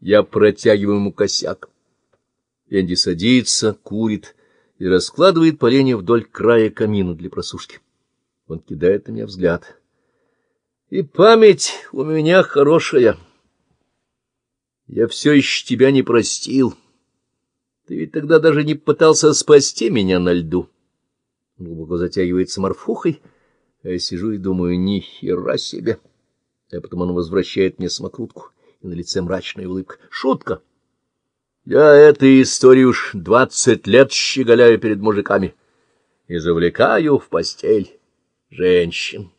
Я протягиваю ему косяк. Энди садится, курит и раскладывает поленья вдоль края камина для просушки. Он кидает на меня взгляд. И память у меня хорошая. Я все еще тебя не простил. Ты ведь тогда даже не пытался спасти меня на льду. Глубоко затягивается морфухой, а я сижу и думаю, ни хера себе. А потом он возвращает мне самокрутку, и на лице мрачная улыбка. Шутка! Я этой истории уж двадцать лет щеголяю перед мужиками и завлекаю в постель женщин.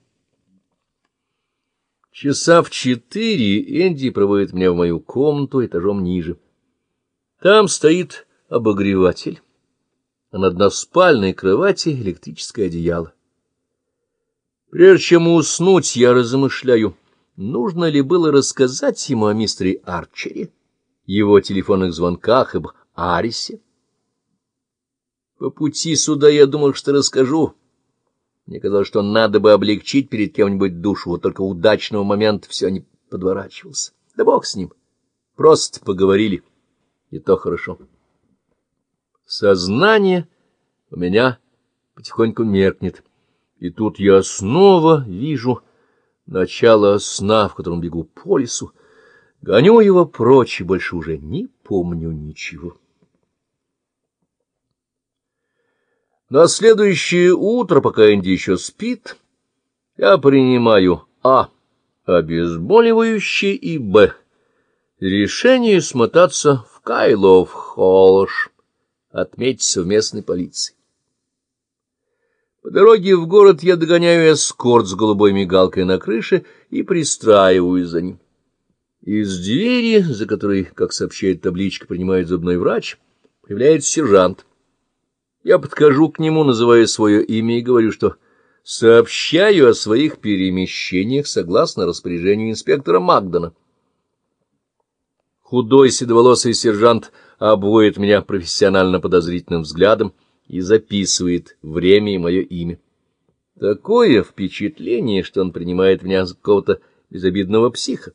Часа в четыре Энди проводит меня в мою комнату этажом ниже. Там стоит обогреватель, а над односпальной кровати электрическое одеяло. Прежде чем уснуть, я размышляю, нужно ли было рассказать ему о мистере Арчере, его телефонных звонках об Арисе. По пути сюда я думал, что расскажу. Мне казалось, что надо бы облегчить перед кем-нибудь душу, вот только удачного момента все не подворачивался. Да бог с ним. Просто поговорили, и то хорошо. Сознание у меня потихоньку меркнет, и тут я снова вижу начало сна, в котором бегу по лесу, гоню его прочь и больше уже не помню ничего. На следующее утро, пока Энди еще спит, я принимаю А. Обезболивающее и Б. Решение смотаться в Кайлов-Холлш отметить совместной полиции. По дороге в город я догоняю эскорт с голубой мигалкой на крыше и пристраиваюсь за ним. Из двери, за которой, как сообщает табличка, принимает зубной врач, появляется сержант. Я подхожу к нему, называя свое имя, и говорю, что сообщаю о своих перемещениях согласно распоряжению инспектора Магдана. Худой седоволосый сержант обводит меня профессионально подозрительным взглядом и записывает время и мое имя. Такое впечатление, что он принимает меня за какого-то безобидного психа.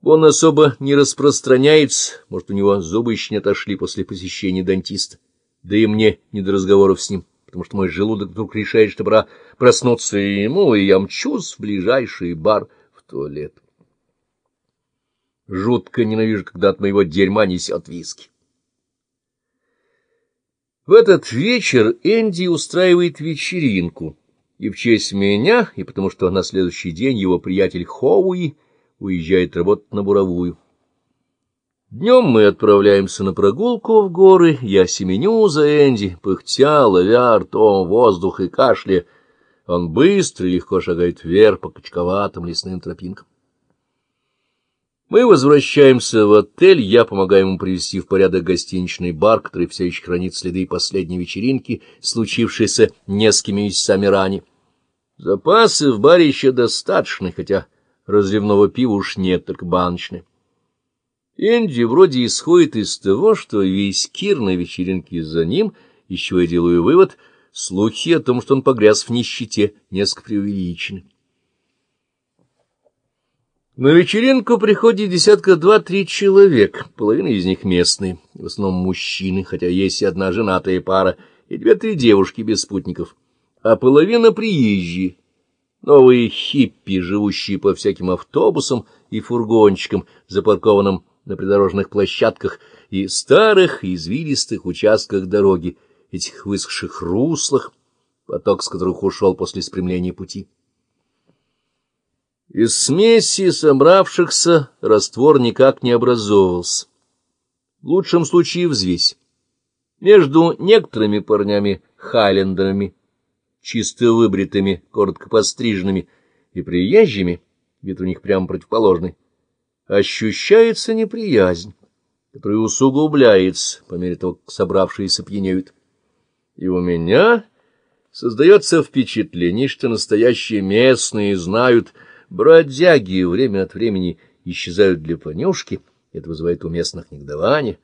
Он особо не распространяется, может, у него зубы еще не отошли после посещения дантиста, да и мне не до разговоров с ним, потому что мой желудок вдруг решает, что пора проснуться ему, и я мчусь в ближайший бар в туалет. Жутко ненавижу, когда от моего дерьма несет виски. В этот вечер Энди устраивает вечеринку, и в честь меня, и потому что на следующий день его приятель Хоуи уезжает работать на буровую. Днем мы отправляемся на прогулку в горы, я семеню за Энди, пыхтя, ловя ртом воздух и кашля. Он быстро и легко шагает вверх по качковатым лесным тропинкам. Мы возвращаемся в отель, я помогаю ему привести в порядок гостиничный бар, который все еще хранит следы последней вечеринки, случившейся несколькими месяцами ранее. Запасы в баре еще достаточны, хотя разливного пива уж нет, только баночное. Энди вроде исходит из того, что весь Кир на вечеринке за ним, еще я делаю вывод, слухи о том, что он погряз в нищете, несколько преувеличены. На вечеринку приходит десятка два-три человек, половина из них местные, в основном мужчины, хотя есть и одна женатая пара, и две-три девушки без спутников, а половина приезжие, новые хиппи, живущие по всяким автобусам и фургончикам, запаркованным на придорожных площадках и старых извилистых участках дороги, этих высохших руслах, поток с которых ушел после спрямления пути. Из смеси собравшихся раствор никак не образовывался. В лучшем случае взвесь. Между некоторыми парнями хайлендерами, чисто выбритыми, коротко постриженными, и приезжими, вид у них прямо противоположный, ощущается неприязнь, которая усугубляется по мере того, как собравшиеся пьянеют. И у меня создается впечатление, что настоящие местные знают, Бродяги время от времени исчезают для понюшки, это вызывает у местных негодование.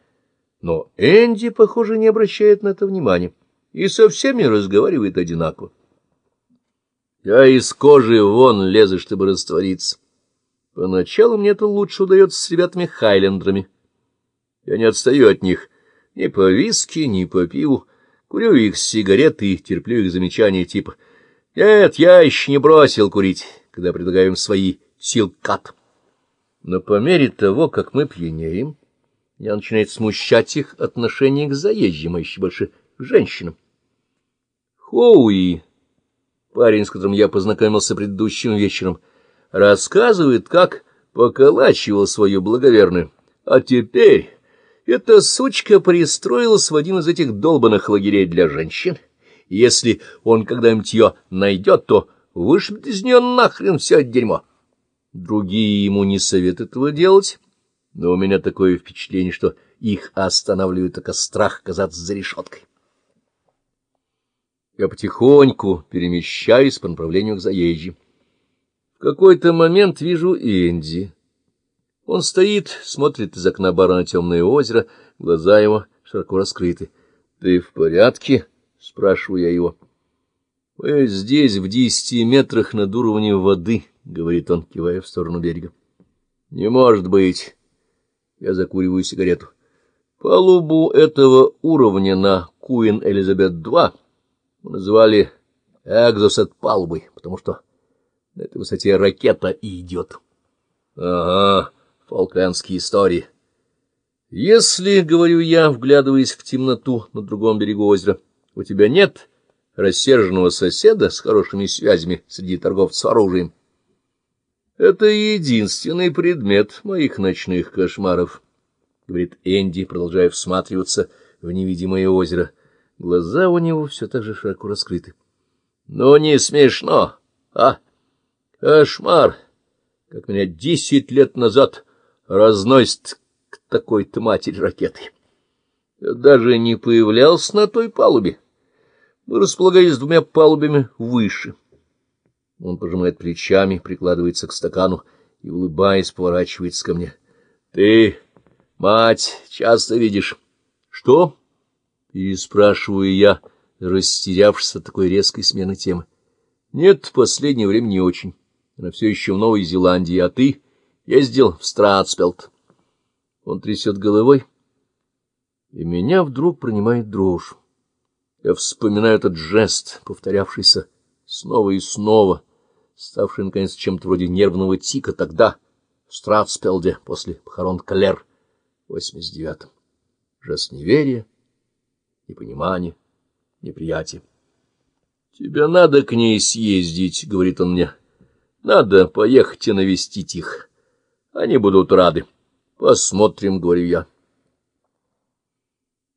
Но Энди, похоже, не обращает на это внимания и со всеми разговаривает одинаково. Я из кожи вон лезу, чтобы раствориться. Поначалу мне это лучше удается с ребятами Хайлендерами. Я не отстаю от них ни по виски, ни по пиву. Курю их сигареты и терплю их замечания типа «Нет, я еще не бросил курить», когда предлагаю им свои силкат. Но по мере того, как мы пьянеем, меня начинает смущать их отношение к заезжим, а еще больше к женщинам. Хоуи, парень, с которым я познакомился предыдущим вечером, рассказывает, как поколачивал свою благоверную. А теперь эта сучка пристроилась в один из этих долбанных лагерей для женщин. Если он когда-нибудь ее найдет, то вышибет из нее нахрен все дерьмо. Другие ему не советуют этого делать, но у меня такое впечатление, что их останавливает только страх оказаться за решеткой. Я потихоньку перемещаюсь по направлению к заезжим. В какой-то момент вижу Энди. Он стоит, смотрит из окна бара на темное озеро, глаза его широко раскрыты. — Ты в порядке? — спрашиваю я его. — Мы здесь, в десяти метрах над уровнем воды, — говорит он, кивая в сторону берега. — Не может быть. Я закуриваю сигарету. Палубу этого уровня на Куин Элизабет-2 называли экзосет палубой, потому что на этой высоте ракета и идет. Ага, фолклендские истории. Если, говорю я, вглядываясь в темноту на другом берегу озера, у тебя нет рассерженного соседа с хорошими связями среди торговцев оружием, это единственный предмет моих ночных кошмаров, — говорит Энди, продолжая всматриваться в невидимое озеро. Глаза у него все так же широко раскрыты. — Ну, не смешно, а? Кошмар! Как меня десять лет назад разносит к такой-то матери ракетой. Я даже не появлялся на той палубе. Мы располагались двумя палубами выше. Он пожимает плечами, прикладывается к стакану и, улыбаясь, поворачивается ко мне. — Ты, мать, часто видишь? — Что? — переспрашиваю я, растерявшись от такой резкой смены темы. — Нет, в последнее время не очень. Она все еще в Новой Зеландии, а ты ездил в Стратспелт. Он трясет головой, и меня вдруг принимает дрожь. Я вспоминаю этот жест, повторявшийся снова и снова, ставший, наконец, чем-то вроде нервного тика тогда, в Стратспелде, после похорон Калер в 89-м. Жест неверия, непонимания, неприятия. — Тебе надо к ней съездить, — говорит он мне. — Надо поехать и навестить их. Они будут рады. Посмотрим, — говорю я.